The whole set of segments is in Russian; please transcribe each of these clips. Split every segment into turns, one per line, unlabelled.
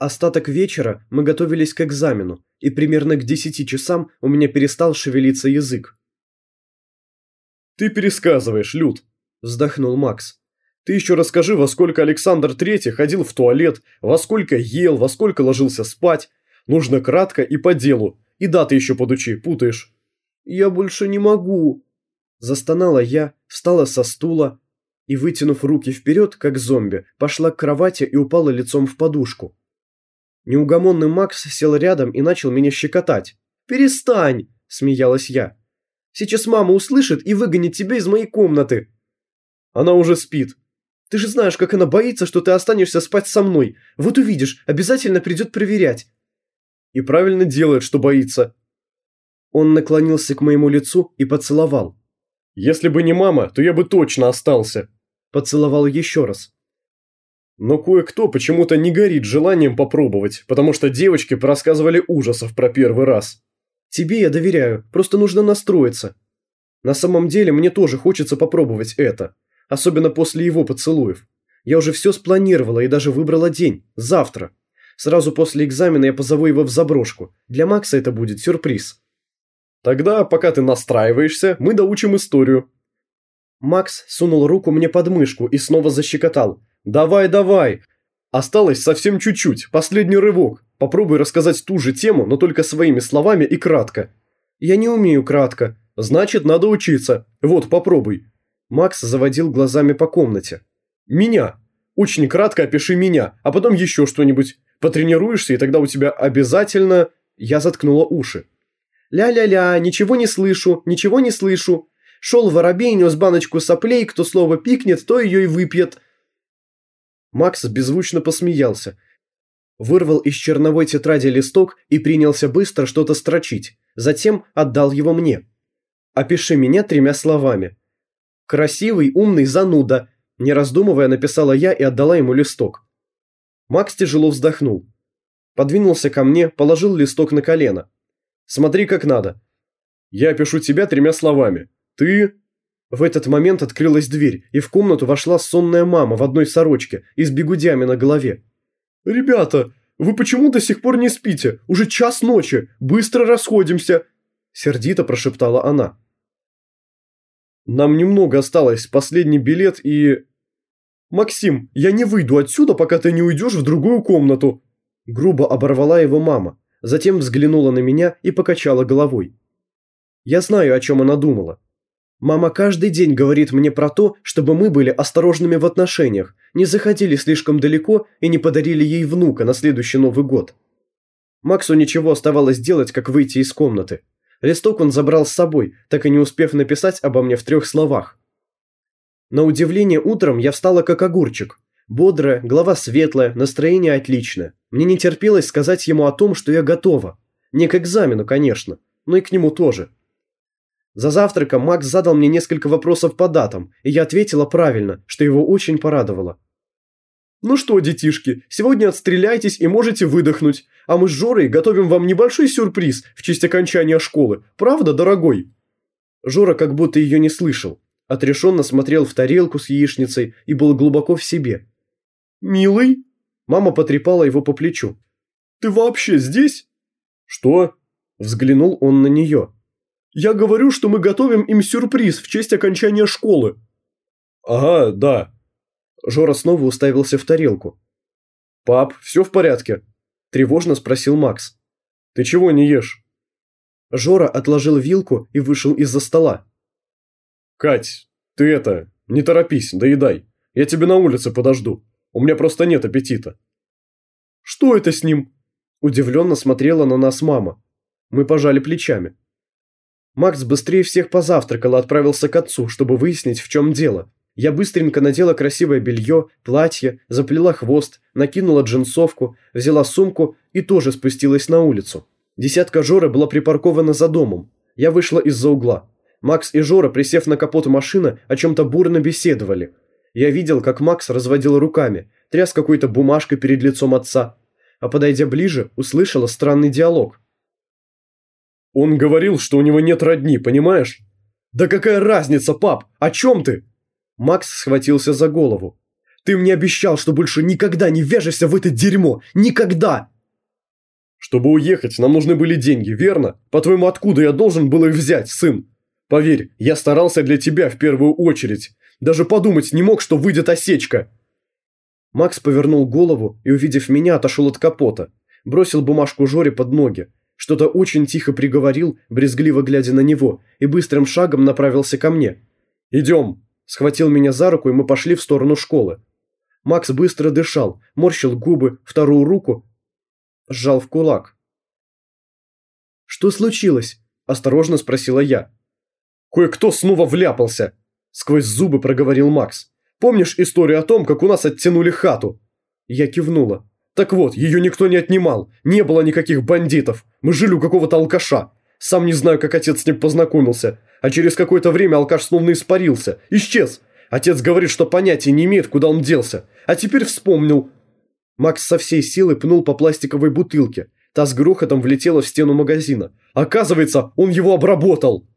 Остаток вечера мы готовились к экзамену, и примерно к десяти часам у меня перестал шевелиться язык.
«Ты пересказываешь, Люд», – вздохнул Макс. «Ты еще расскажи, во сколько Александр Третий ходил в туалет, во сколько ел, во сколько ложился спать. Нужно кратко и по делу, и даты еще подучи, путаешь».
«Я больше не могу», – застонала я, встала со стула и, вытянув руки вперед, как зомби, пошла к кровати и упала лицом в подушку. Неугомонный Макс сел рядом и начал меня щекотать. «Перестань!» – смеялась я. «Сейчас мама услышит и выгонит тебя из моей комнаты».
«Она уже спит».
«Ты же знаешь, как она боится, что ты останешься спать со мной. Вот увидишь, обязательно придет проверять».
«И правильно делает, что боится».
Он наклонился к моему лицу и поцеловал.
«Если бы не мама, то я бы точно остался».
Поцеловал еще раз.
Но кое-кто почему-то не горит желанием попробовать, потому что девочки рассказывали ужасов про первый раз.
Тебе я доверяю, просто нужно настроиться. На самом деле мне тоже хочется попробовать это, особенно после его поцелуев. Я уже все спланировала и даже выбрала день, завтра. Сразу после экзамена я позову его в заброшку. Для Макса это будет сюрприз.
Тогда, пока ты настраиваешься, мы доучим историю.
Макс сунул руку мне под мышку и снова защекотал.
«Давай, давай! Осталось совсем чуть-чуть, последний рывок. Попробуй рассказать ту же тему, но только своими словами и кратко».
«Я не умею кратко».
«Значит, надо учиться. Вот, попробуй».
Макс заводил глазами по комнате.
«Меня. Очень кратко опиши меня, а потом еще что-нибудь. Потренируешься, и тогда у тебя обязательно...»
Я заткнула уши. «Ля-ля-ля, ничего не слышу, ничего не слышу. Шел воробей, нес баночку соплей, кто слово пикнет, то ее и выпьет. Макс беззвучно посмеялся. Вырвал из черновой тетради листок и принялся быстро что-то строчить. Затем отдал его мне. «Опиши меня тремя словами». «Красивый, умный, зануда», – не раздумывая написала я и отдала ему листок. Макс тяжело вздохнул. Подвинулся ко мне, положил листок на колено. «Смотри, как надо».
«Я пишу тебя тремя словами. Ты...»
В этот момент открылась дверь, и в комнату вошла сонная мама в одной сорочке и с бегудями на голове.
«Ребята, вы почему до сих пор не спите? Уже час ночи. Быстро расходимся!» Сердито прошептала она. «Нам немного осталось, последний билет и...» «Максим, я не выйду отсюда, пока ты не уйдешь в другую комнату!»
Грубо оборвала его мама, затем взглянула на меня и покачала головой. Я знаю, о чем она думала. Мама каждый день говорит мне про то, чтобы мы были осторожными в отношениях, не заходили слишком далеко и не подарили ей внука на следующий Новый год. Максу ничего оставалось делать, как выйти из комнаты. Листок он забрал с собой, так и не успев написать обо мне в трех словах. На удивление утром я встала как огурчик. Бодрая, голова светлая, настроение отличное. Мне не терпелось сказать ему о том, что я готова. Не к экзамену, конечно, но и к нему тоже. За завтраком Макс задал мне несколько вопросов по датам, и я ответила правильно, что его очень порадовало.
«Ну что, детишки, сегодня отстреляйтесь и можете выдохнуть, а мы с Жорой готовим вам небольшой сюрприз в честь окончания школы, правда, дорогой?»
Жора как будто ее не слышал, отрешенно смотрел в тарелку с яичницей и был глубоко в себе.
«Милый?»
Мама потрепала его по плечу.
«Ты вообще здесь?»
«Что?» Взглянул он на нее.
Я говорю, что мы готовим им сюрприз в честь окончания школы».
«Ага, да». Жора снова уставился в тарелку.
«Пап, все в порядке?» – тревожно спросил Макс. «Ты чего не ешь?»
Жора отложил вилку и вышел из-за стола.
«Кать, ты это, не торопись, доедай. Я тебе на улице подожду. У меня просто нет аппетита».
«Что это с ним?» Удивленно смотрела на нас мама. Мы пожали плечами. Макс быстрее всех позавтракал и отправился к отцу, чтобы выяснить, в чем дело. Я быстренько надела красивое белье, платье, заплела хвост, накинула джинсовку, взяла сумку и тоже спустилась на улицу. Десятка Жоры была припаркована за домом. Я вышла из-за угла. Макс и Жора, присев на капот машины, о чем-то бурно беседовали. Я видел, как Макс разводил руками, тряс какой-то бумажкой перед лицом отца. А подойдя ближе, услышала странный диалог.
Он говорил, что у него нет родни, понимаешь?
Да какая разница, пап? О чем ты? Макс схватился за голову. Ты мне обещал, что больше никогда не вяжешься в это дерьмо! Никогда!»
«Чтобы уехать, нам нужны были деньги, верно? По-твоему, откуда я должен был их взять, сын? Поверь, я старался для тебя в первую очередь. Даже подумать не мог, что выйдет осечка».
Макс повернул голову и, увидев меня, отошел от капота. Бросил бумажку Жоре под ноги. Что-то очень тихо приговорил, брезгливо глядя на него, и быстрым шагом направился ко мне. «Идем!» Схватил меня за руку, и мы пошли в сторону школы. Макс быстро дышал, морщил губы, вторую руку сжал в кулак. «Что случилось?» – осторожно спросила я.
«Кое-кто снова вляпался!» – сквозь зубы проговорил Макс. «Помнишь историю о том, как у нас оттянули хату?»
Я кивнула.
«Так вот, ее никто не отнимал, не было никаких бандитов, мы жили у какого-то алкаша. Сам не знаю, как отец с ним познакомился, а через какое-то время алкаш словно испарился, исчез. Отец говорит, что понятия не имеет, куда он делся, а теперь вспомнил, Макс со всей силы пнул по пластиковой бутылке. Та с грохотом влетела в стену магазина. Оказывается, он его обработал.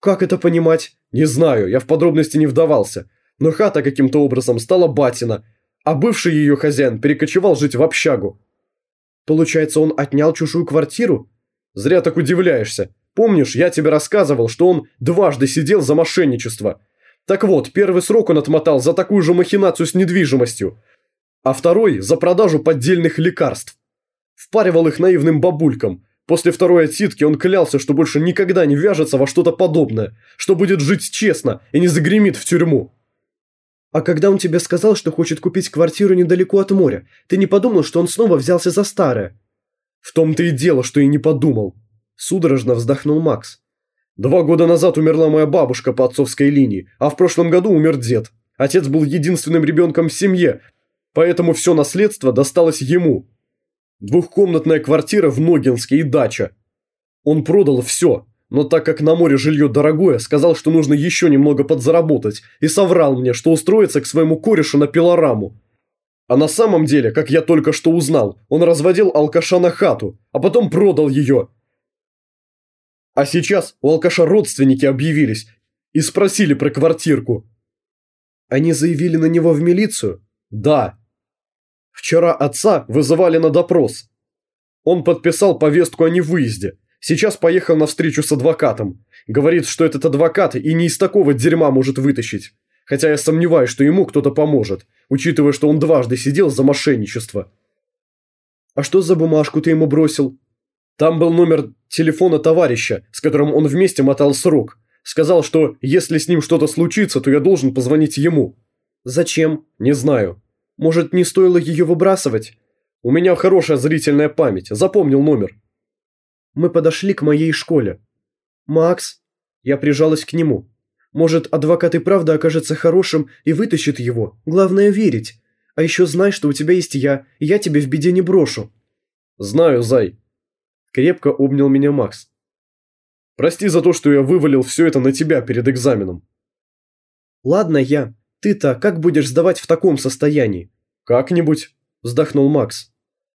Как это понимать?
Не знаю, я в подробности не вдавался. Но хата каким-то образом стала батина, а бывший ее хозяин перекочевал жить в общагу.
Получается, он отнял чужую квартиру?
Зря так удивляешься. Помнишь, я тебе рассказывал, что он дважды сидел за мошенничество. Так вот, первый срок он отмотал за такую же махинацию с недвижимостью, а второй – за продажу поддельных лекарств. Впаривал их наивным бабулькам. После второй отсидки он клялся, что больше никогда не вяжется во что-то подобное, что будет жить честно и не загремит в тюрьму.
А когда он тебе сказал, что хочет купить квартиру недалеко от моря, ты не подумал, что он снова взялся за старое?
В том-то и дело, что и не подумал. Судорожно вздохнул Макс. Два года назад умерла моя бабушка по отцовской линии, а в прошлом году умер дед. Отец был единственным ребенком в семье, поэтому все наследство досталось ему. Двухкомнатная квартира в Ногинске и дача. Он продал все, но так как на море жилье дорогое, сказал, что нужно еще немного подзаработать, и соврал мне, что устроится к своему корешу на пилораму. А на самом деле, как я только что узнал, он разводил алкаша на хату, а потом продал ее. А сейчас у алкаша родственники объявились и спросили про квартирку.
Они заявили на него в милицию?
Да. Вчера отца вызывали на допрос. Он подписал повестку о невыезде. Сейчас поехал на встречу с адвокатом. Говорит, что этот адвокат и не из такого дерьма может вытащить. Хотя я сомневаюсь, что ему кто-то поможет, учитывая, что он дважды сидел за мошенничество.
А что за бумажку ты ему бросил?
Там был номер телефона товарища, с которым он вместе мотал срок. Сказал, что если с ним что-то случится, то я должен позвонить ему.
Зачем?
Не знаю.
Может, не стоило ее выбрасывать?
У меня хорошая зрительная память, запомнил номер.
Мы подошли к моей школе. Макс, я прижалась к нему. Может, адвокат и правда окажется хорошим и вытащит его. Главное верить. А еще знай, что у тебя есть я, и я тебе в беде не брошу.
Знаю, Зай. Крепко обнял меня Макс. Прости за то, что я вывалил все это на тебя перед экзаменом.
Ладно, я. Ты-то как будешь сдавать в таком состоянии?
Как-нибудь, вздохнул Макс.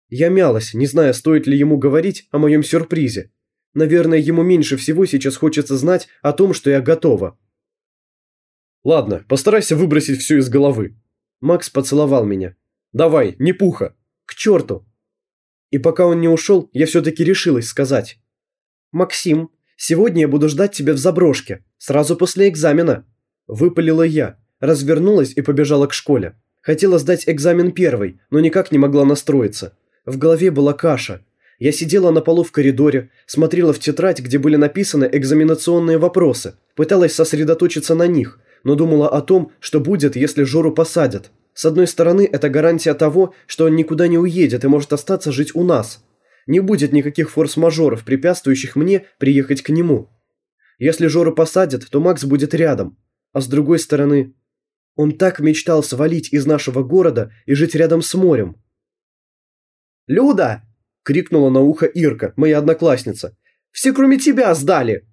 Я мялась, не зная, стоит ли ему говорить о моем сюрпризе. Наверное, ему меньше всего сейчас хочется знать о том, что я готова.
Ладно, постарайся выбросить все из головы.
Макс поцеловал меня.
Давай, не пуха.
К черту. И пока он не ушел, я все-таки решилась сказать. «Максим, сегодня я буду ждать тебя в заброшке, сразу после экзамена», – выпалила я, Развернулась и побежала к школе. Хотела сдать экзамен первый, но никак не могла настроиться. В голове была каша. Я сидела на полу в коридоре, смотрела в тетрадь, где были написаны экзаменационные вопросы, пыталась сосредоточиться на них, но думала о том, что будет, если Жору посадят. С одной стороны, это гарантия того, что он никуда не уедет и может остаться жить у нас. Не будет никаких форс-мажоров, препятствующих мне приехать к нему. Если Жору посадят, то Макс будет рядом. А с другой стороны, он так мечтал свалить из нашего города и жить рядом с морем.
«Люда!» – крикнула на ухо Ирка, моя одноклассница. «Все кроме тебя сдали!»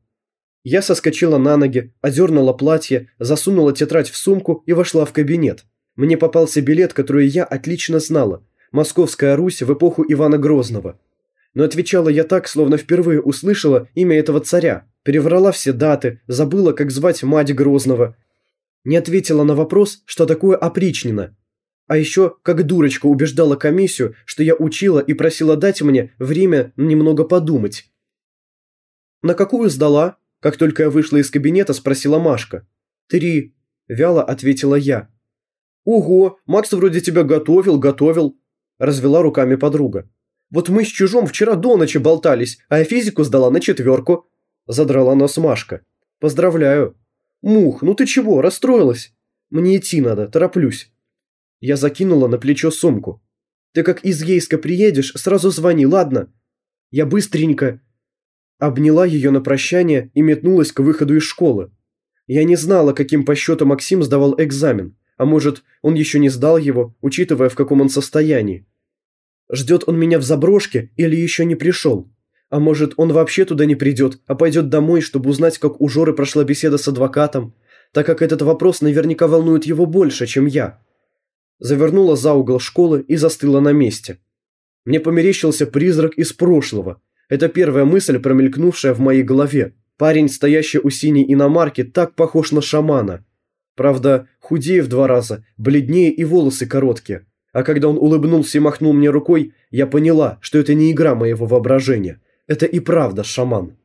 Я соскочила на ноги, одернула платье, засунула тетрадь в сумку и вошла в кабинет. Мне попался билет, который я отлично знала. Московская Русь в эпоху Ивана Грозного. Но отвечала я так, словно впервые услышала имя этого царя. Переврала все даты, забыла, как звать мать Грозного, не ответила на вопрос, что такое опричнина. А еще, как дурочка, убеждала комиссию, что я учила и просила дать мне время немного подумать. «На какую сдала?» Как только я вышла из кабинета, спросила Машка. «Три», – вяло ответила я. «Ого, Макс вроде тебя готовил, готовил», – развела руками подруга. «Вот мы с Чужом вчера до ночи болтались, а я физику сдала на четверку», – задрала нос Машка. «Поздравляю». «Мух, ну ты чего, расстроилась?» «Мне идти надо, тороплюсь». Я закинула на плечо сумку. «Ты как из Ейска приедешь, сразу звони, ладно?» Я быстренько обняла ее на прощание и метнулась к выходу из школы. Я не знала, каким по счету Максим сдавал экзамен, а может, он еще не сдал его, учитывая, в каком он состоянии. Ждет он меня в заброшке или еще не пришел? А может, он вообще туда не придет, а пойдет домой, чтобы узнать, как у Жоры прошла беседа с адвокатом, так как этот вопрос наверняка волнует его больше, чем я. Завернула за угол школы и застыла на месте. Мне померещился призрак из прошлого – это первая мысль, промелькнувшая в моей голове. Парень, стоящий у синей иномарки, так похож на шамана. Правда, худее в два раза, бледнее и волосы короткие. А когда он улыбнулся и махнул мне рукой, я поняла, что это не игра моего воображения. Это и правда шаман.